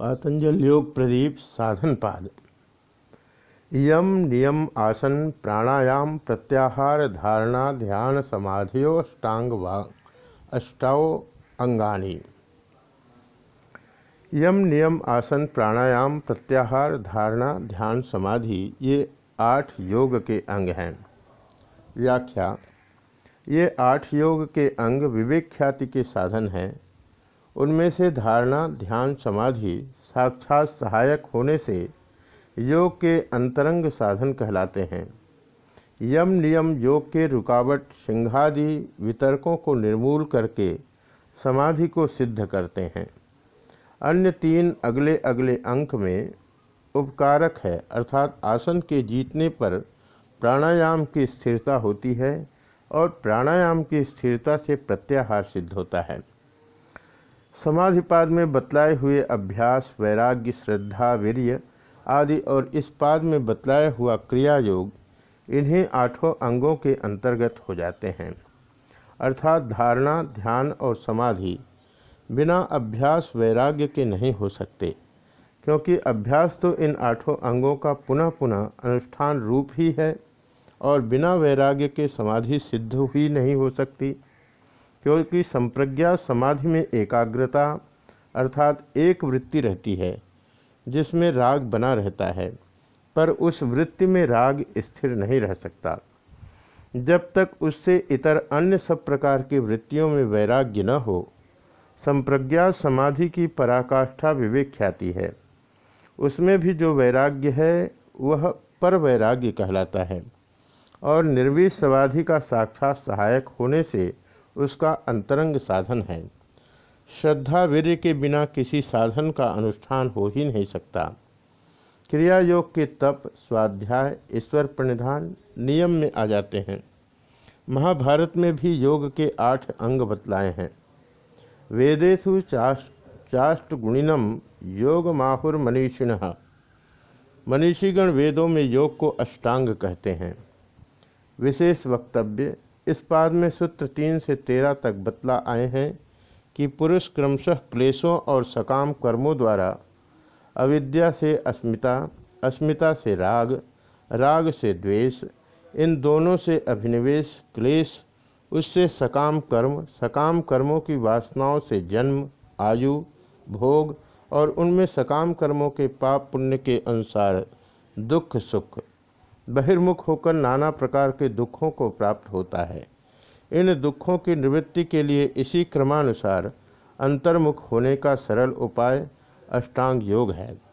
पातंजल योग प्रदीप साधन पाद यम नियम आसन प्राणायाम प्रत्याहार धारणा ध्यान समाधियो अष्टांग वा अंगानी। यम नियम आसन प्राणायाम प्रत्याहार धारणा ध्यान समाधि ये आठ योग के अंग हैं। व्याख्या, ये आठ योग के अंग विवेक ख्याति के साधन हैं। उनमें से धारणा, ध्यान, समाधि, साक्षात सहायक होने से योग के अंतरंग साधन कहलाते हैं। यम नियम योग के रुकावट, सिंहादि वितर्कों को निर्मूल करके समाधि को सिद्ध करते हैं। अन्य तीन अगले अगले अंक में उपकारक है, अर्थात आसन के जीतने पर प्राणायाम की स्थिरता होती है और प्राणायाम की स्थिरता से प्रत्याहार सिद्ध होता है। समाधिपाद में बतलाए हुए अभ्यास, वैराग्य, श्रद्धा, वीर्य आदि और इस पाद में बतलाया हुआ क्रिया योग इन्हीं आठों अंगों के अंतर्गत हो जाते हैं। अर्थात धारणा, ध्यान और समाधि बिना अभ्यास, वैराग्य के नहीं हो सकते, क्योंकि अभ्यास तो इन आठों अंगों का पुनः पुनः अनुष्ठान रूप ही है और बिना वैराग्य के समाधि सिद्ध ही नहीं हो सकती। क्योंकि संप्रज्ञा समाधि में एकाग्रता अर्थात एक वृत्ति रहती है, जिसमें राग बना रहता है, पर उस वृत्ति में राग स्थिर नहीं रह सकता। जब तक उससे इतर अन्य सब प्रकार की वृत्तियों में वैराग्य न हो, संप्रज्ञा समाधि की पराकाष्ठा विवेक ख्याति है। उसमें भी जो वैराग्य है, वह पर वैराग्य कहलाता है, और निर्विष समाधि का साक्षात सहायक होने से उसका अंतरंग साधन है। श्रद्धा वीर्य के बिना किसी साधन का अनुष्ठान हो ही नहीं सकता। क्रिया योग के तप, स्वाध्याय, ईश्वर प्रणिधान नियम में आ जाते हैं। महाभारत में भी योग के आठ अंग बतलाए हैं। वेदेशु चाष्ट गुणिनम योग माहुर मनीषिण। मनीषीगण वेदों में योग को अष्टांग कहते हैं। विशेष वक्तव्य इस पाद में सूत्र तीन से तेरह तक बतला आए हैं कि पुरुष क्रमशः क्लेशों और सकाम कर्मों द्वारा अविद्या से अस्मिता अस्मिता से राग राग से द्वेष, इन दोनों से अभिनिवेश, क्लेश, उससे सकाम कर्म, सकाम कर्मों की वासनाओं से जन्म, आयु, भोग और उनमें सकाम कर्मों के पाप पुण्य के अनुसार दुख सुख बहिर्मुख होकर नाना प्रकार के दुखों को प्राप्त होता है। इन दुखों की निवृत्ति के लिए इसी क्रमानुसार अंतर्मुख होने का सरल उपाय अष्टांग योग है।